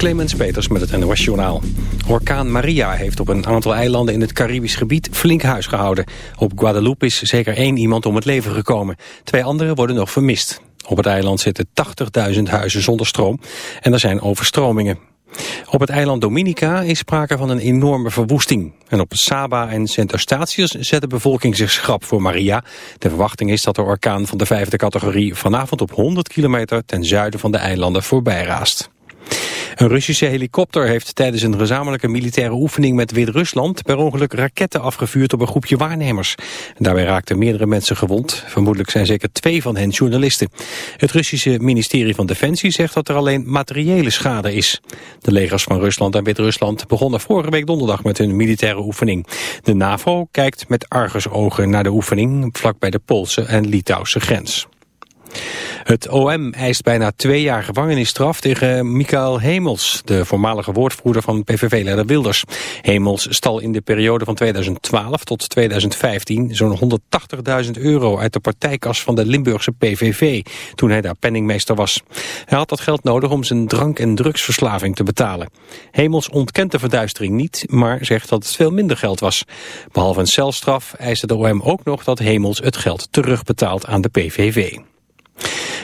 Clemens Peters met het NOS Journaal. Orkaan Maria heeft op een aantal eilanden in het Caribisch gebied flink huis gehouden. Op Guadeloupe is zeker één iemand om het leven gekomen. Twee anderen worden nog vermist. Op het eiland zitten 80.000 huizen zonder stroom en er zijn overstromingen. Op het eiland Dominica is sprake van een enorme verwoesting. En op Saba en Sint Eustatius zet de bevolking zich schrap voor Maria. De verwachting is dat de orkaan van de vijfde categorie vanavond op 100 kilometer ten zuiden van de eilanden voorbij raast. Een Russische helikopter heeft tijdens een gezamenlijke militaire oefening met Wit-Rusland per ongeluk raketten afgevuurd op een groepje waarnemers. Daarbij raakten meerdere mensen gewond. Vermoedelijk zijn zeker twee van hen journalisten. Het Russische ministerie van Defensie zegt dat er alleen materiële schade is. De legers van Rusland en Wit-Rusland begonnen vorige week donderdag met hun militaire oefening. De NAVO kijkt met argusogen naar de oefening vlak bij de Poolse en Litouwse grens. Het OM eist bijna twee jaar gevangenisstraf tegen Michael Hemels, de voormalige woordvoerder van PVV-leider Wilders. Hemels stal in de periode van 2012 tot 2015 zo'n 180.000 euro uit de partijkas van de Limburgse PVV, toen hij daar penningmeester was. Hij had dat geld nodig om zijn drank- en drugsverslaving te betalen. Hemels ontkent de verduistering niet, maar zegt dat het veel minder geld was. Behalve een celstraf eiste de OM ook nog dat Hemels het geld terugbetaalt aan de PVV.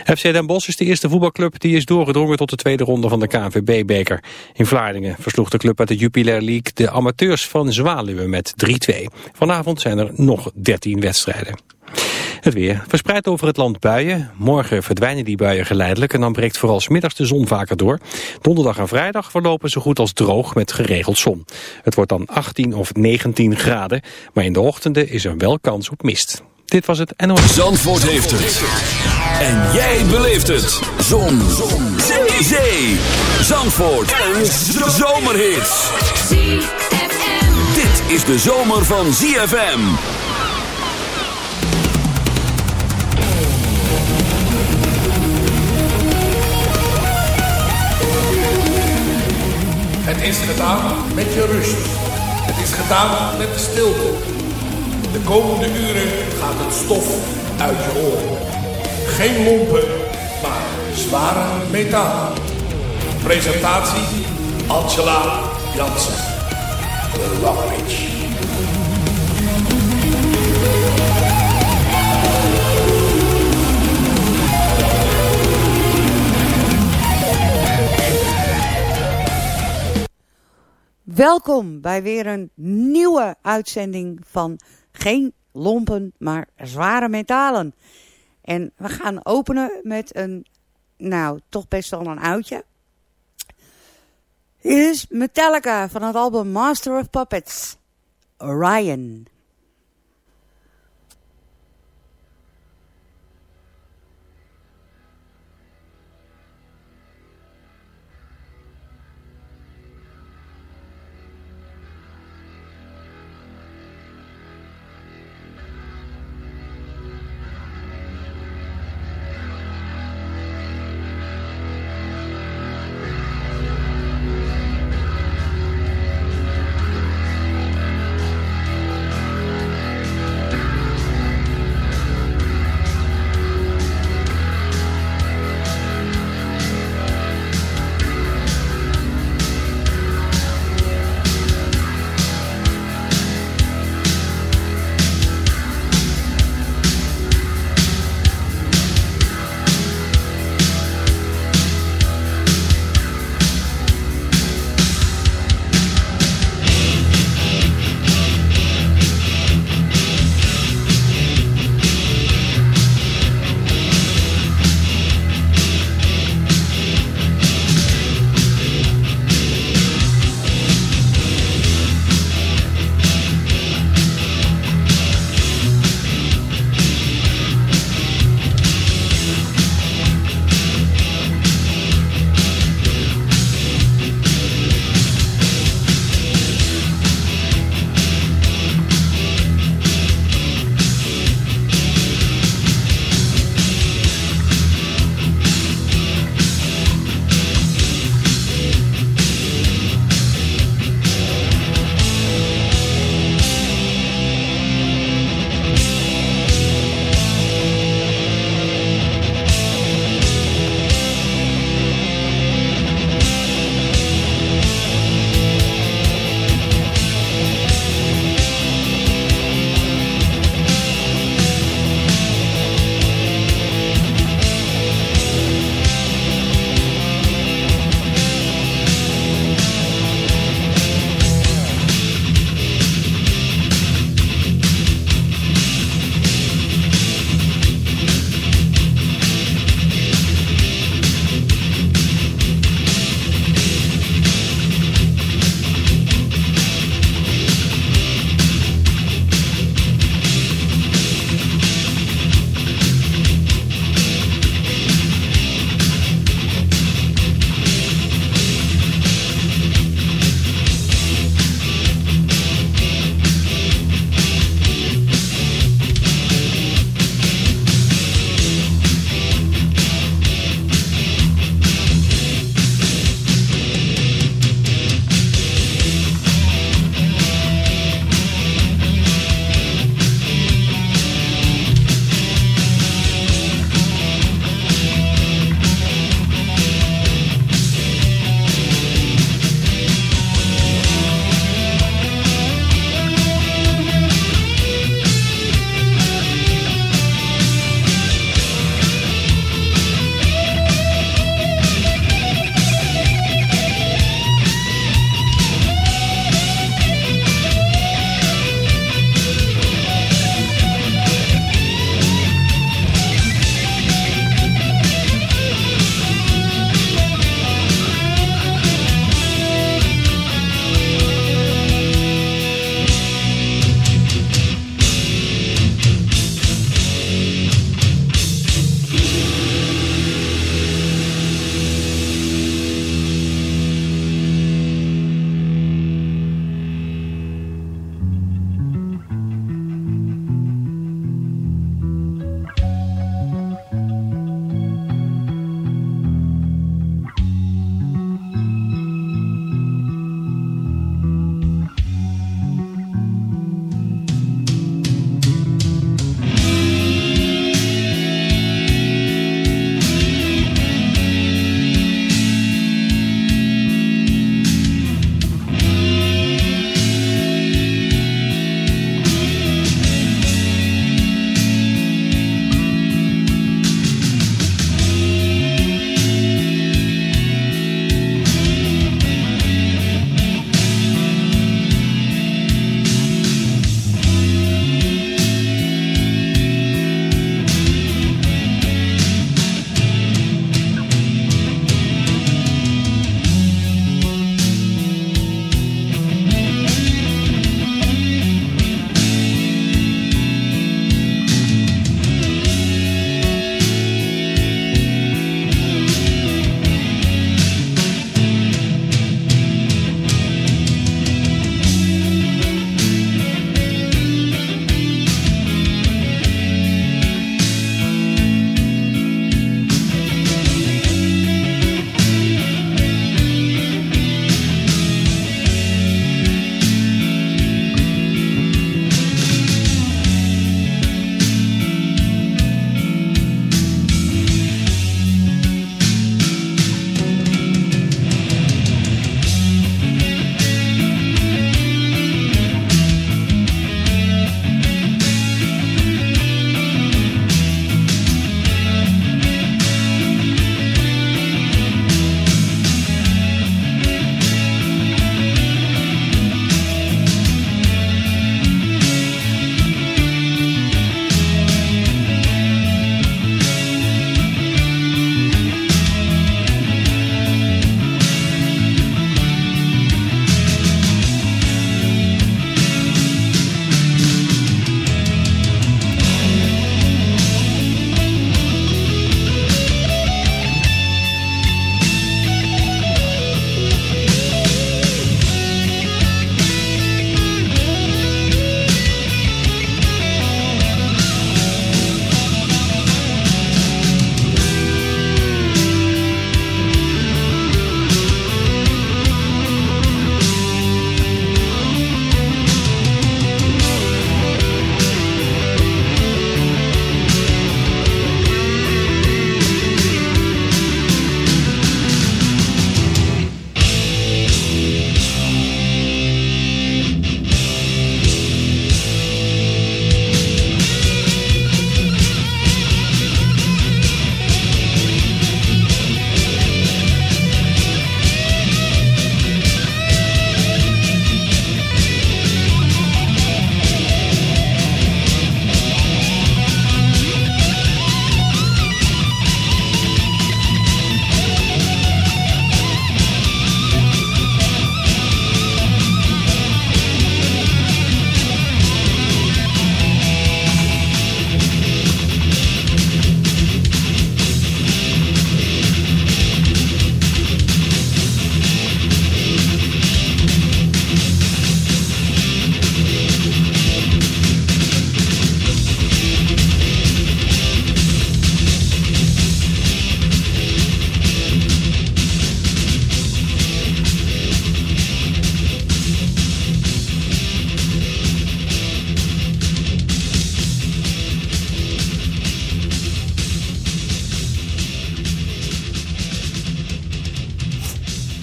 FC Den Bosch is de eerste voetbalclub die is doorgedrongen tot de tweede ronde van de KNVB-beker. In Vlaardingen versloeg de club uit de Jupiler League de amateurs van Zwaluwen met 3-2. Vanavond zijn er nog 13 wedstrijden. Het weer. Verspreid over het land buien. Morgen verdwijnen die buien geleidelijk en dan breekt vooral smiddags de zon vaker door. Donderdag en vrijdag verlopen zo goed als droog met geregeld zon. Het wordt dan 18 of 19 graden, maar in de ochtenden is er wel kans op mist. Dit was het NOS. Zandvoort heeft het. En jij beleeft het. Zon. Zon. Zee. Zee. Zandvoort. Een zomerhit. Dit is de zomer van ZFM. Het is gedaan met je rust. Het is gedaan met de stilte. De komende uren gaat het stof uit je oren. Geen lompen, maar zware metaal. Presentatie Angela Jansen. De. Welkom bij weer een nieuwe uitzending van Geen Lompen, maar Zware Metalen. En we gaan openen met een, nou, toch best wel een oudje. Hier is Metallica van het album Master of Puppets, Orion.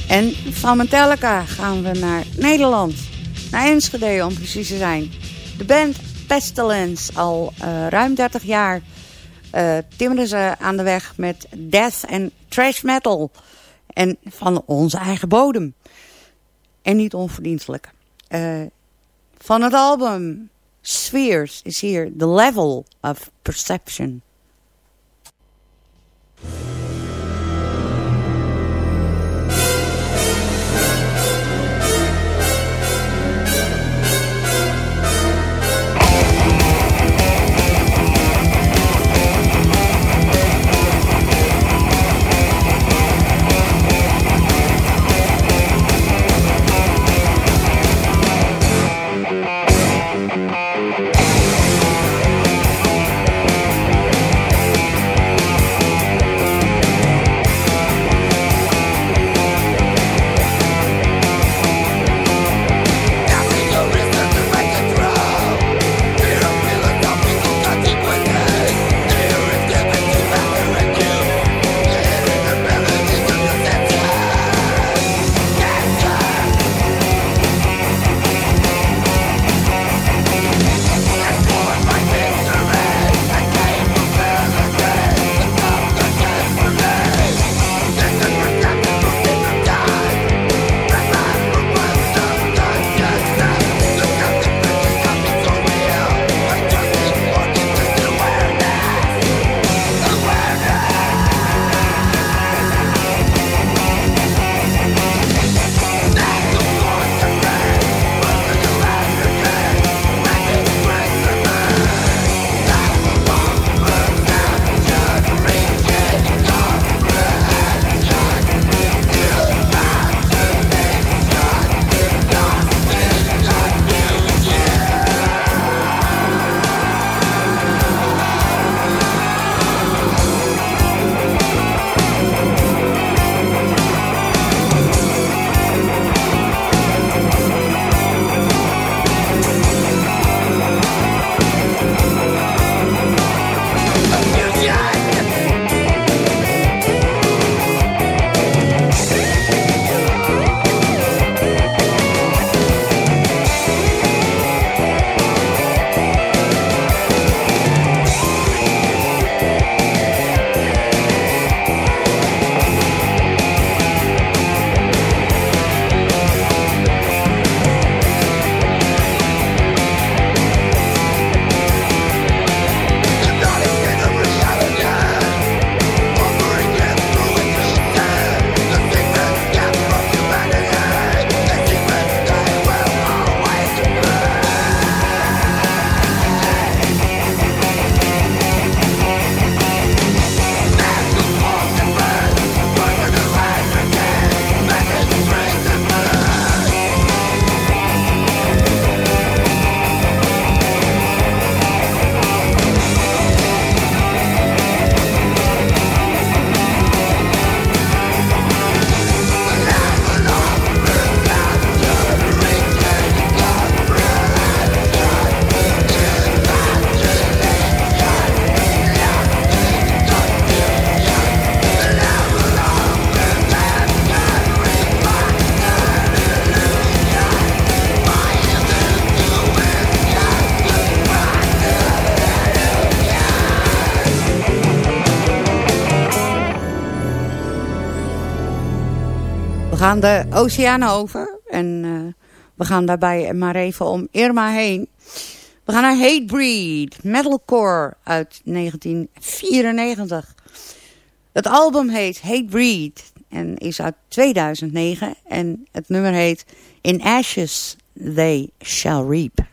En van Metallica gaan we naar Nederland. Naar Enschede om precies te zijn. De band Pestilence, al uh, ruim 30 jaar uh, timmeren ze aan de weg met death en trash metal. En van onze eigen bodem. En niet onverdienstelijk. Uh, van het album Spheres is hier The Level of Perception. Gaan de oceaan over. En uh, we gaan daarbij maar even om Irma heen. We gaan naar Hatebreed, metalcore uit 1994. Het album heet Hatebreed en is uit 2009. En het nummer heet In Ashes They Shall Reap.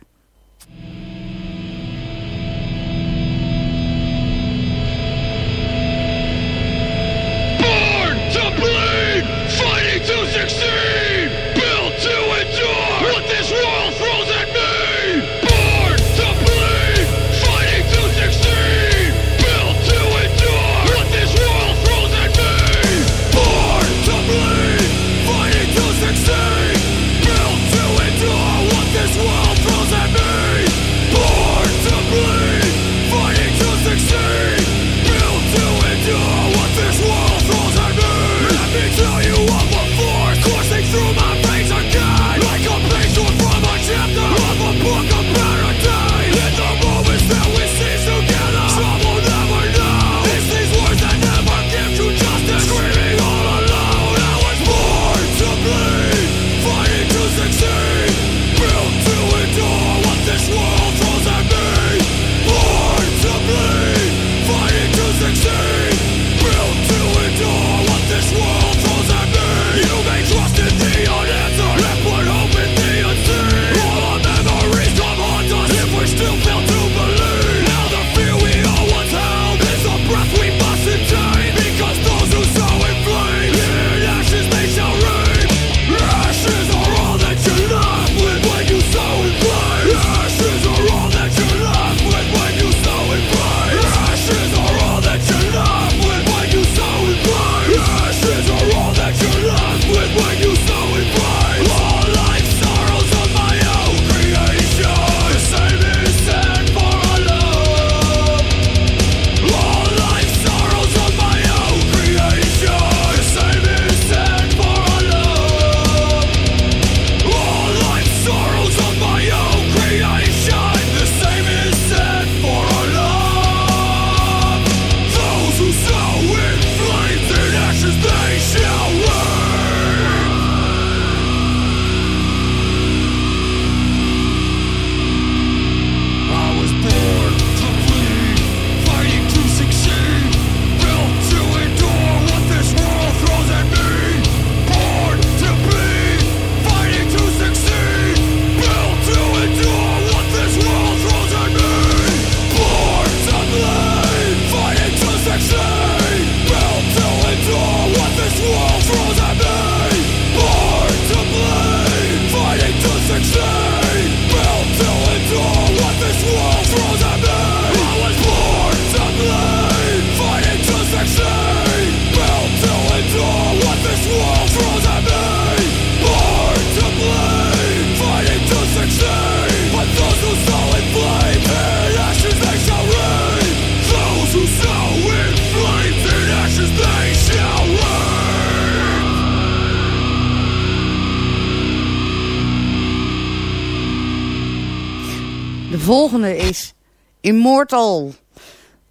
Volgende is Immortal.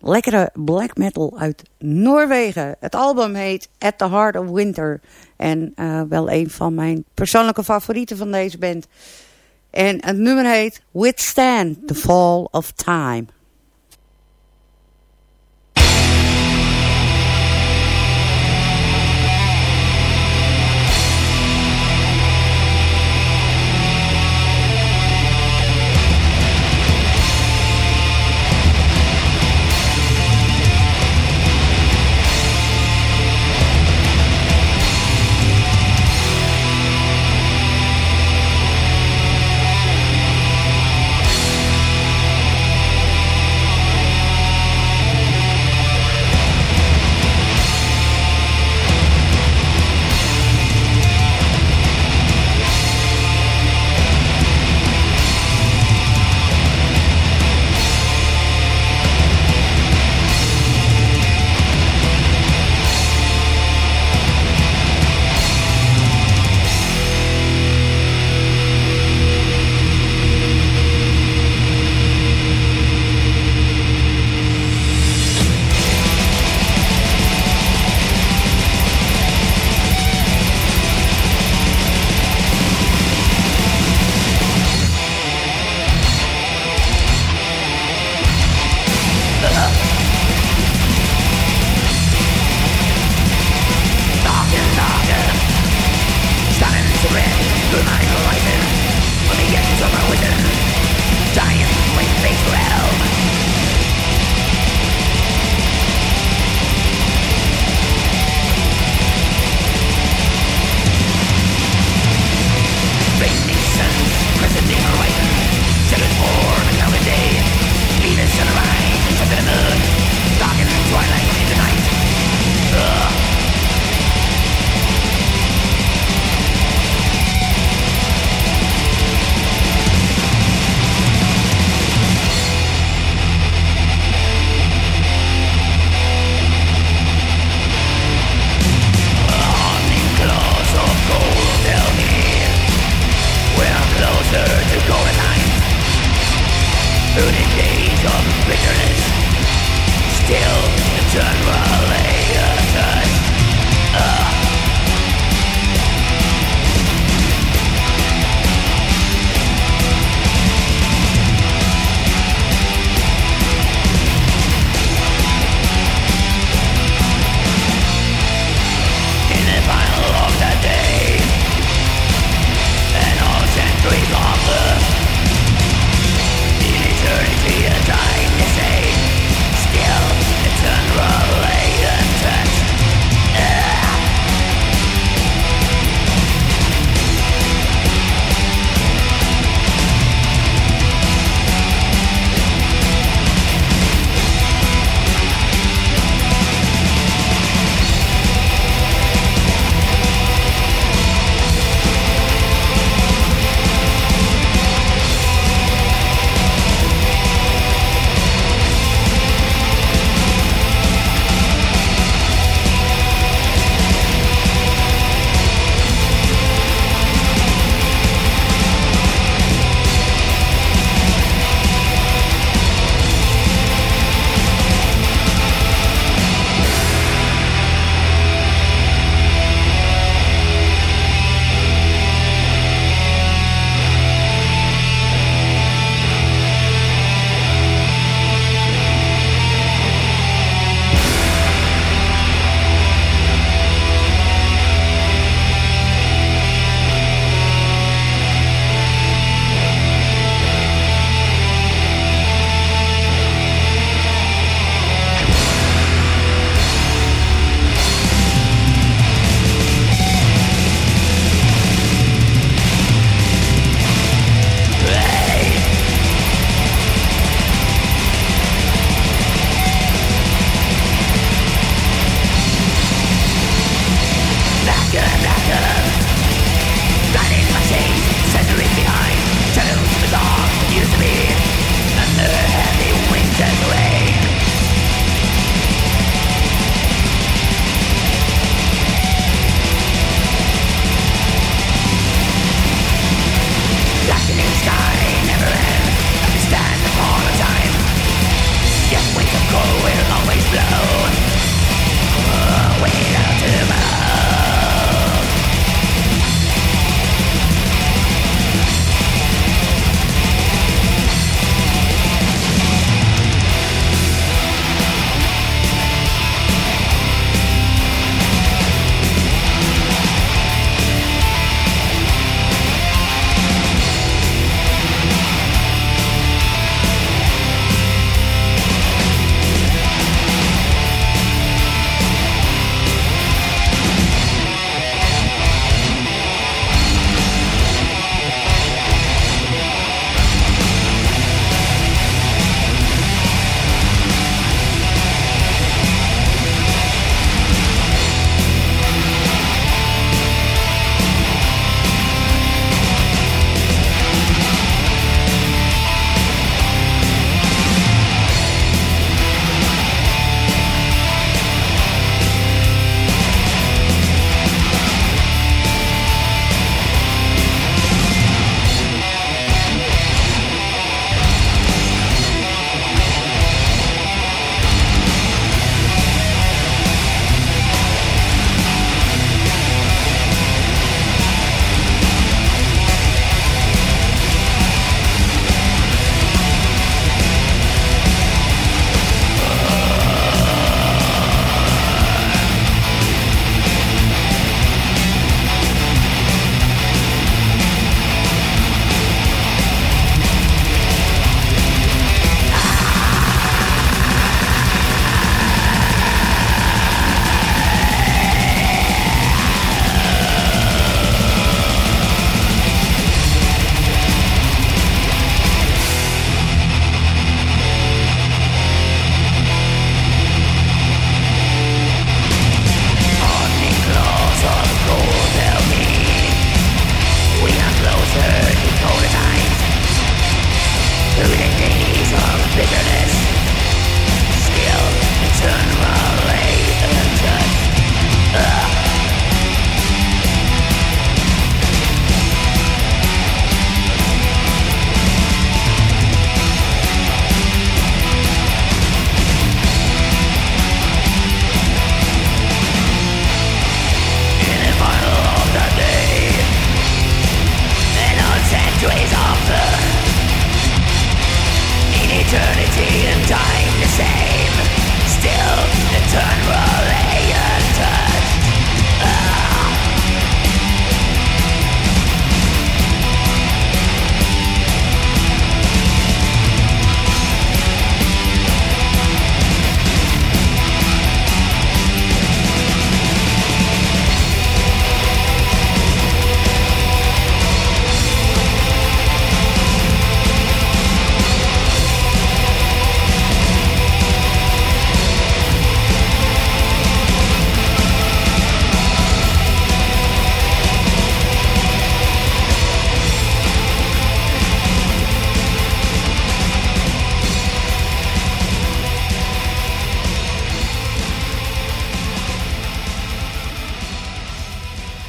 Lekkere black metal uit Noorwegen. Het album heet At the Heart of Winter. En uh, wel een van mijn persoonlijke favorieten van deze band. En het nummer heet Withstand the Fall of Time.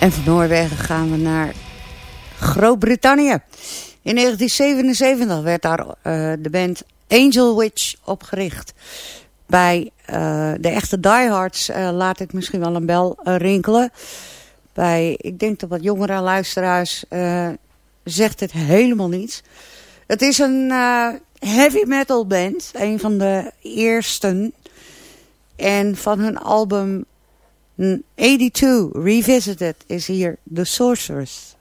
En van Noorwegen gaan we naar Groot-Brittannië. In 1977 werd daar uh, de band Angel Witch opgericht. Bij uh, de echte diehards uh, laat ik misschien wel een bel rinkelen. Bij, ik denk dat wat jongere luisteraars zegt het helemaal niets. Het is een heavy metal band. Een van de eersten. En van hun album 82 Revisited is hier The Sorceress.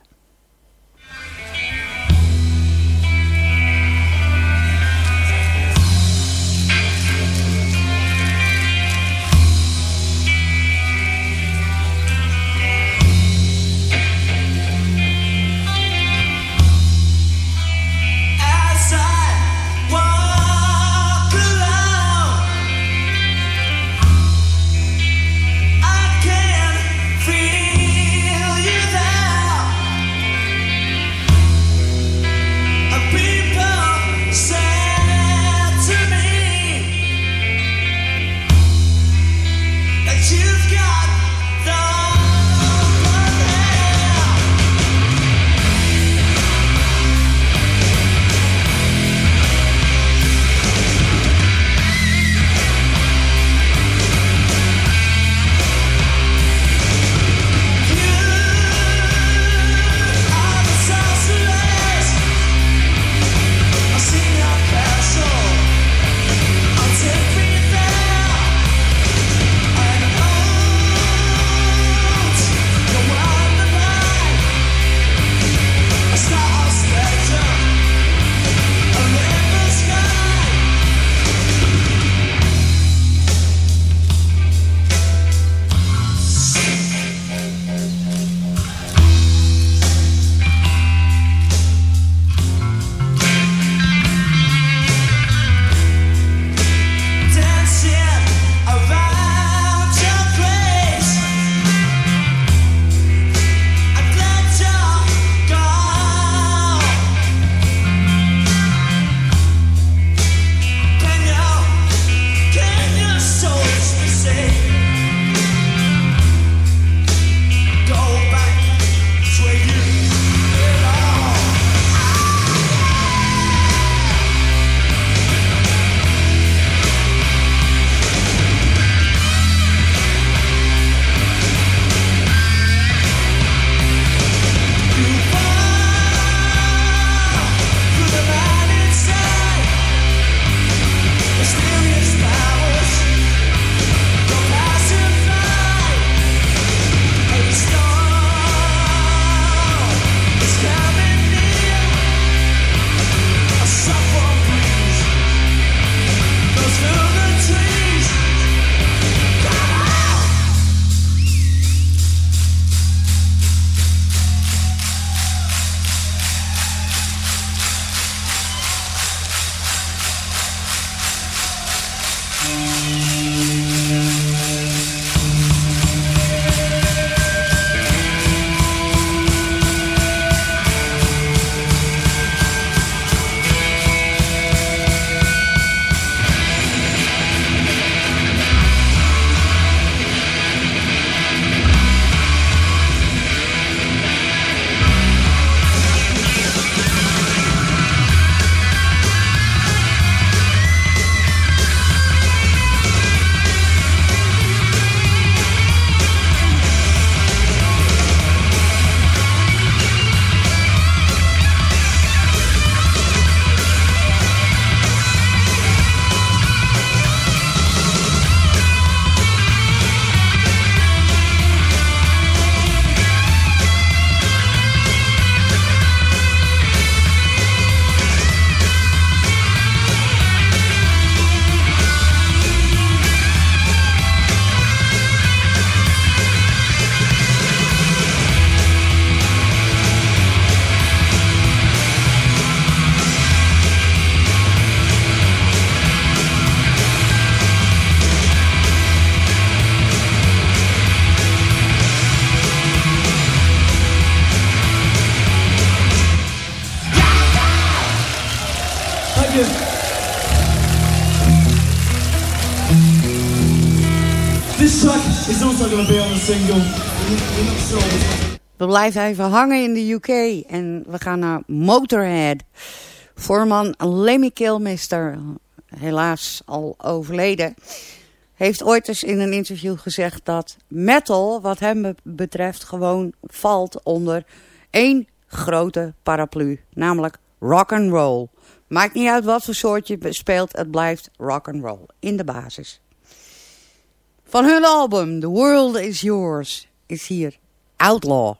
We blijven even hangen in de UK en we gaan naar Motorhead. Voorman Lemmy Kilmister, helaas al overleden, heeft ooit eens in een interview gezegd dat metal, wat hem betreft, gewoon valt onder één grote paraplu, namelijk rock and roll. Maakt niet uit wat voor soort je speelt, het blijft rock and roll in de basis. Van hun album The World Is Yours is hier Outlaw.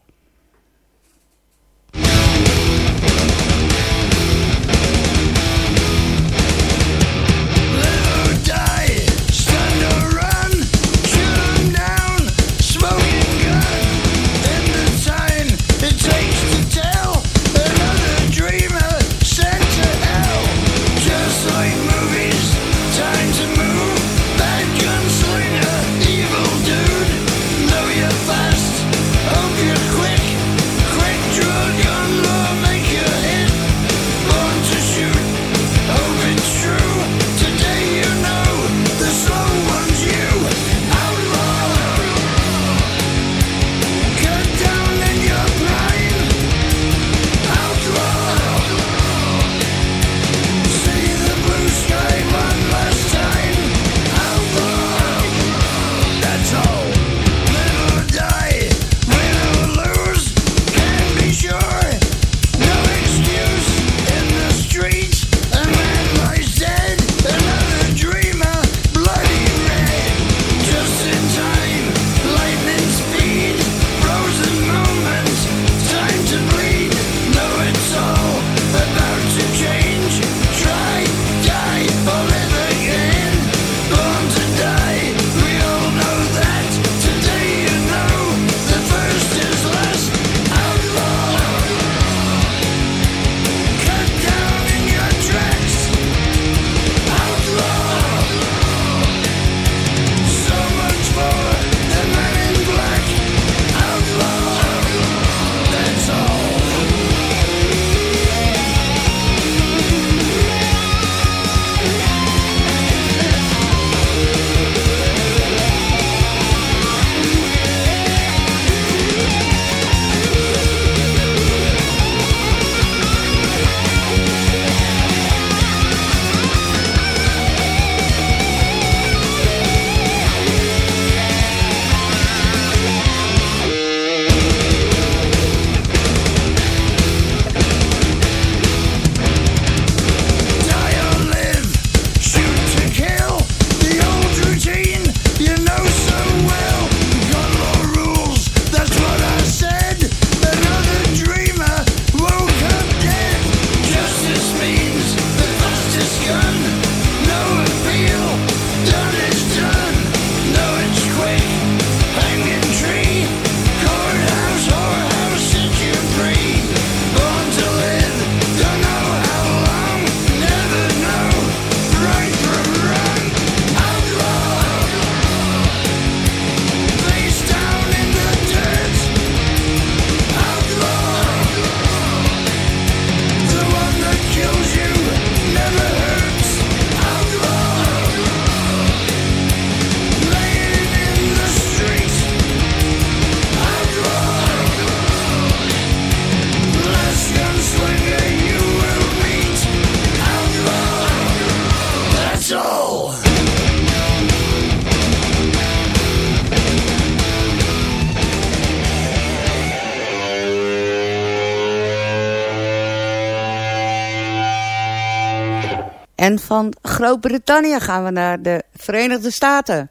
Groot-Brittannië gaan we naar de Verenigde Staten.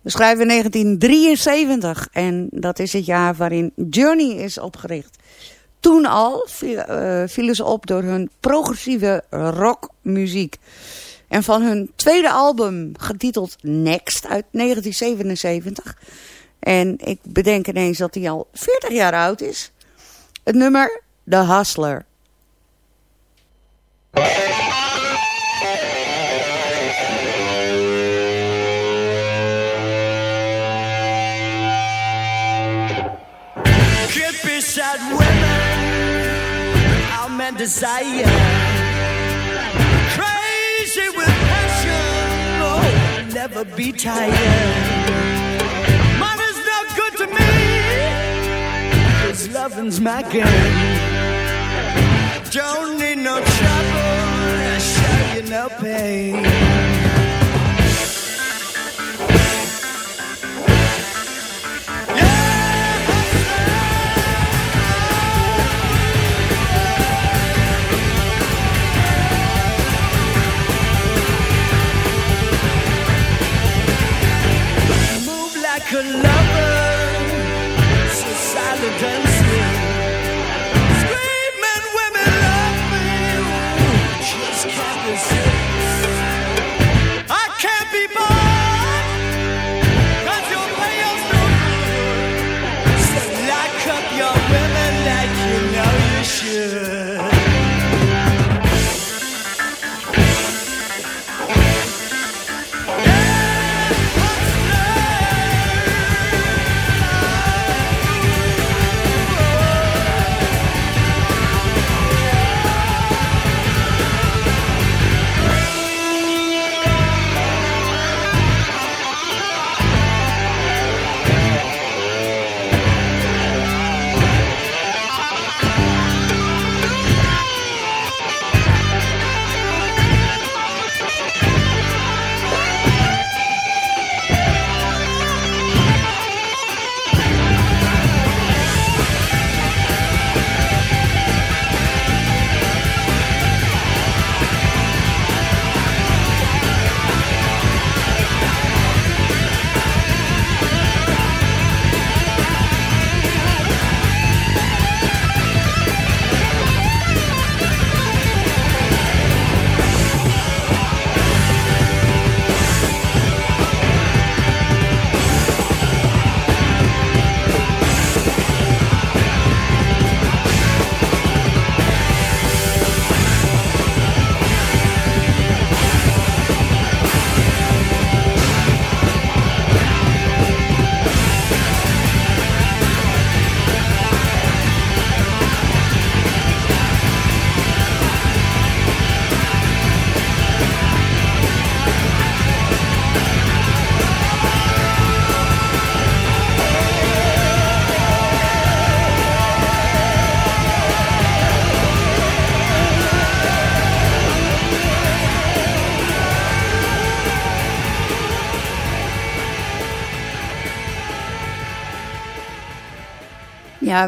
We schrijven 1973 en dat is het jaar waarin Journey is opgericht. Toen al eh, vielen ze op door hun progressieve rockmuziek. En van hun tweede album, getiteld Next uit 1977. En ik bedenk ineens dat hij al 40 jaar oud is. Het nummer The Hustler. Men desire. Crazy with passion, oh, never be tired. Money's not good to me, cause loving's my game. Don't need no trouble, show you no pain. Like a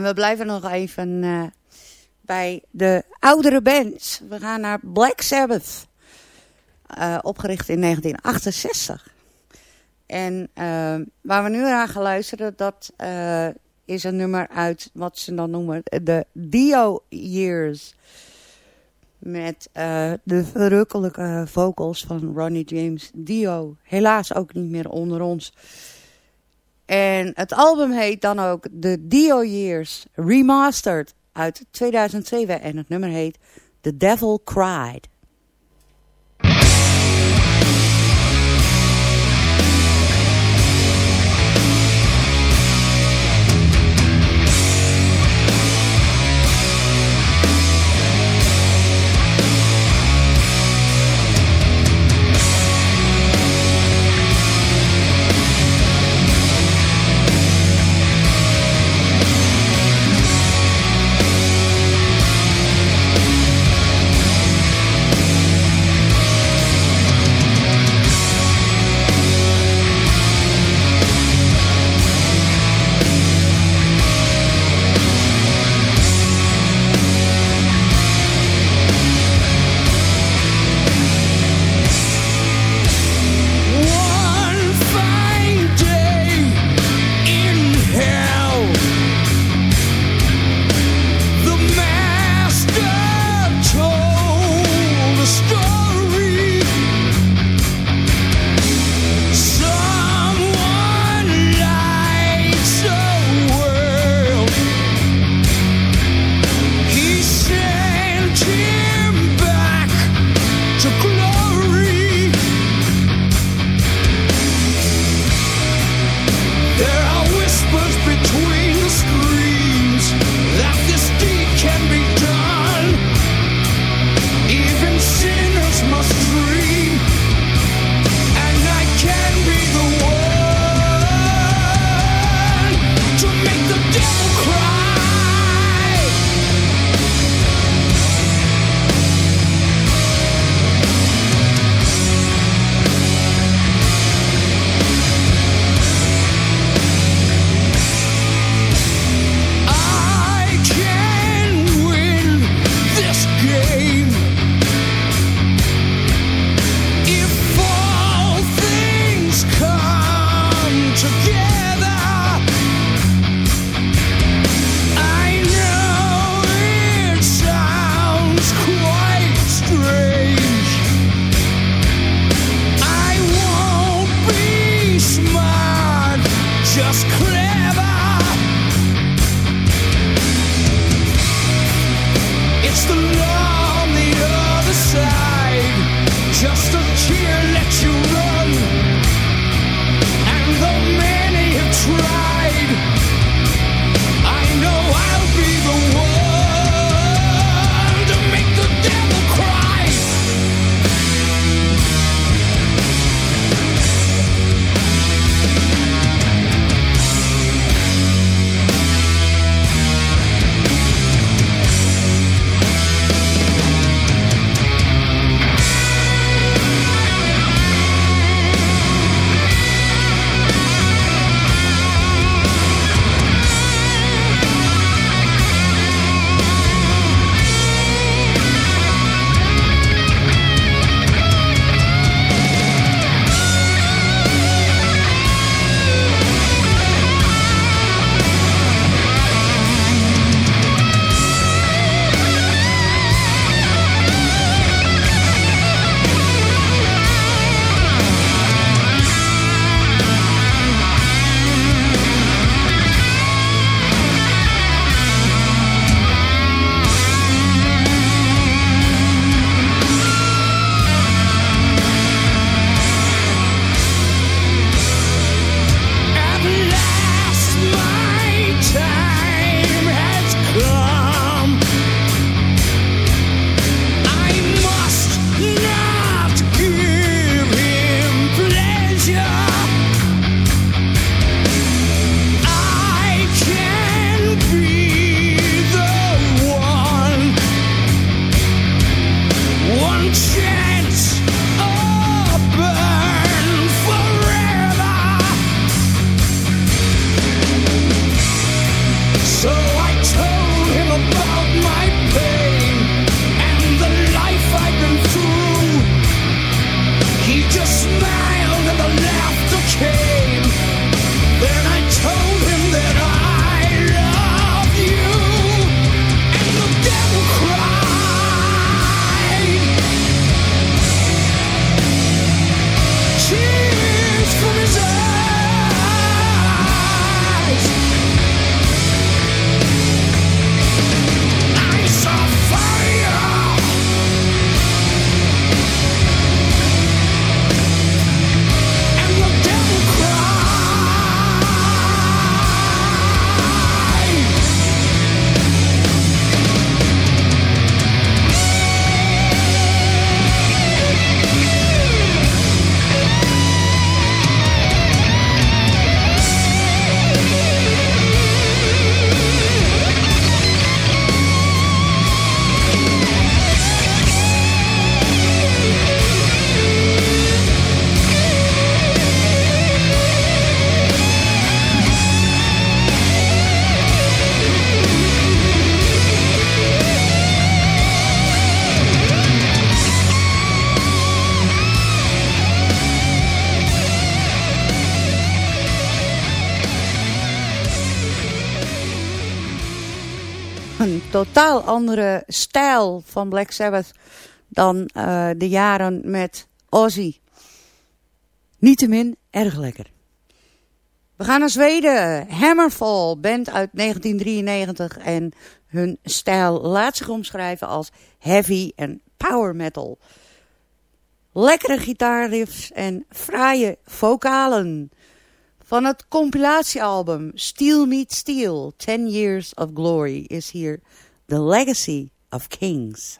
We blijven nog even uh, bij de oudere bands. We gaan naar Black Sabbath. Uh, opgericht in 1968. En uh, waar we nu aan gaan luisteren, dat is een nummer uit wat ze dan noemen de Dio Years. Met de verrukkelijke vocals van Ronnie James Dio. Helaas ook niet meer onder ons. En het album heet dan ook The Dio Years Remastered uit 2007. En het nummer heet The Devil Cried. just clean. van Black Sabbath dan eh, de jaren met Ozzy. Niettemin erg lekker. We gaan naar Zweden. Hammerfall, band uit 1993 en hun stijl laat zich omschrijven als heavy en power metal. Lekkere gitaarriffs en fraaie vocalen. Van het compilatiealbum Steel Meet Steel, 10 Years of Glory, is hier The Legacy of Kings.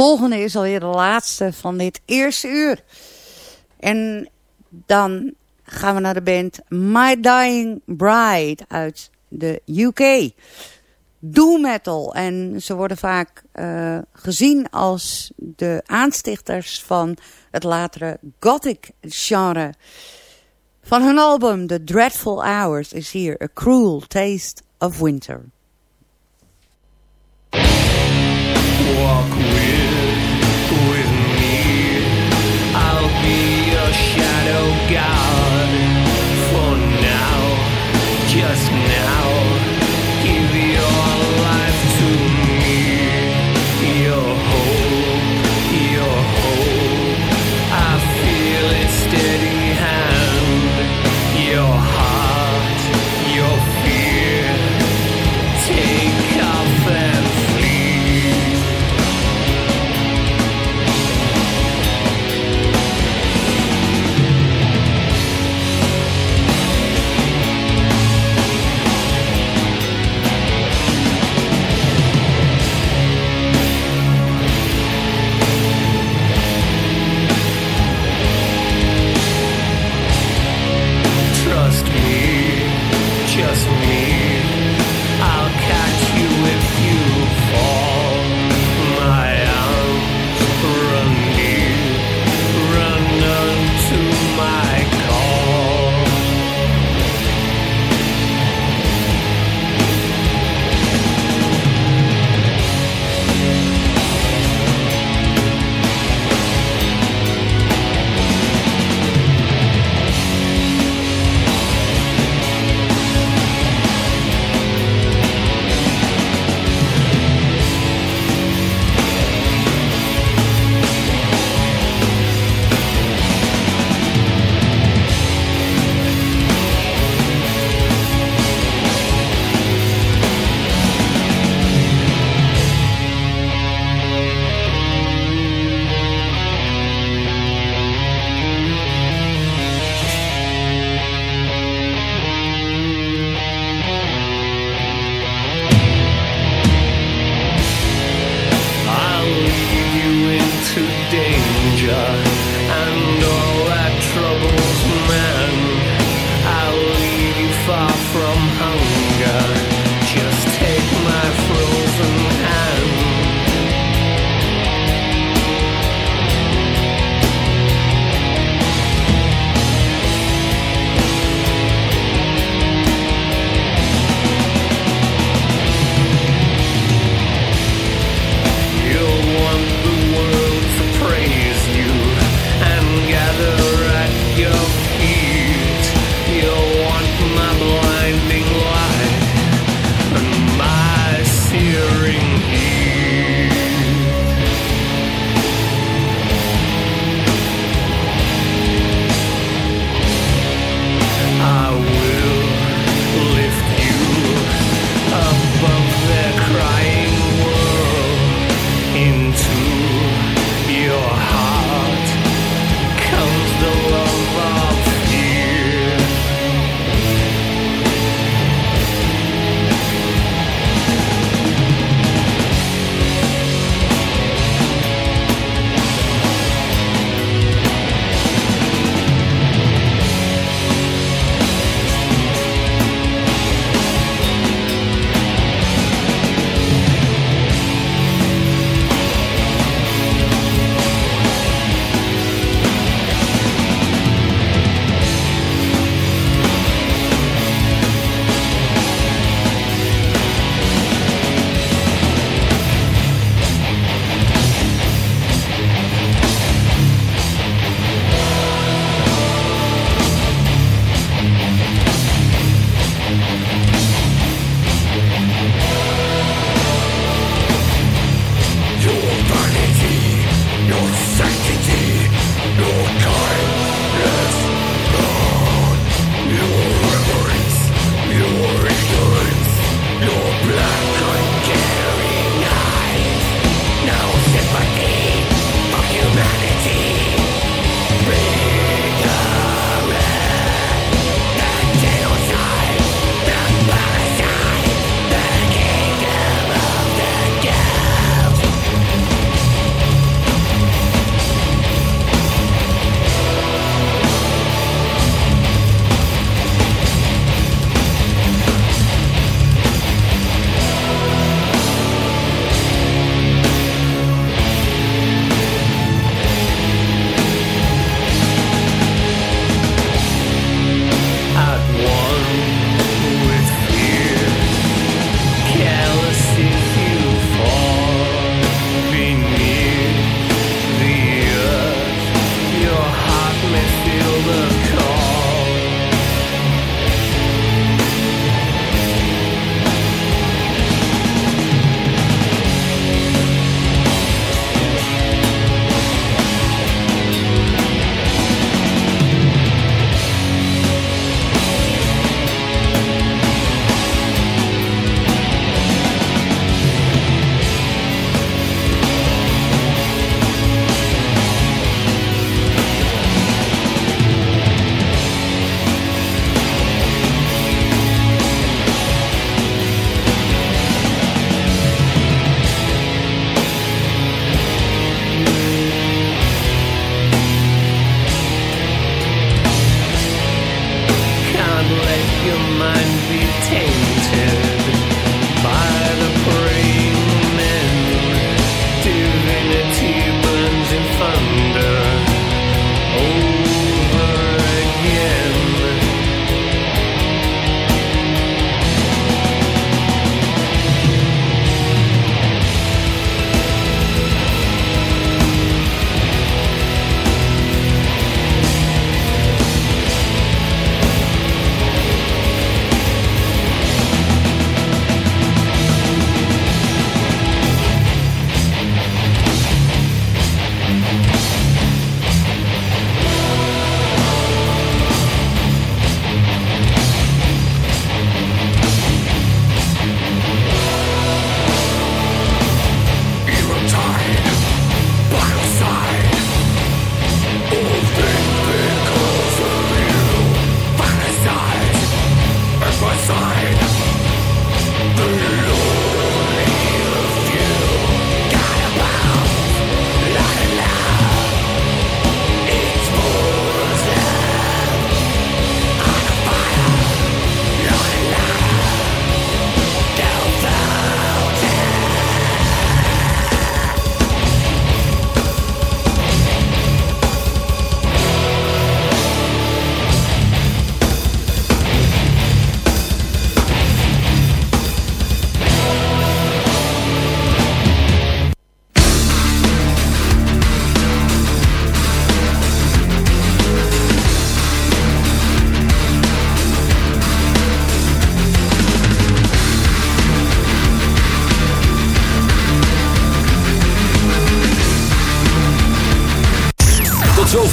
volgende is alweer de laatste van dit eerste uur. En dan gaan we naar de band My Dying Bride uit de UK. Doom metal. En ze worden vaak eh, gezien als de aanstichters van het latere gothic genre. Van hun album The Dreadful Hours is hier A Cruel Taste of Winter. Walk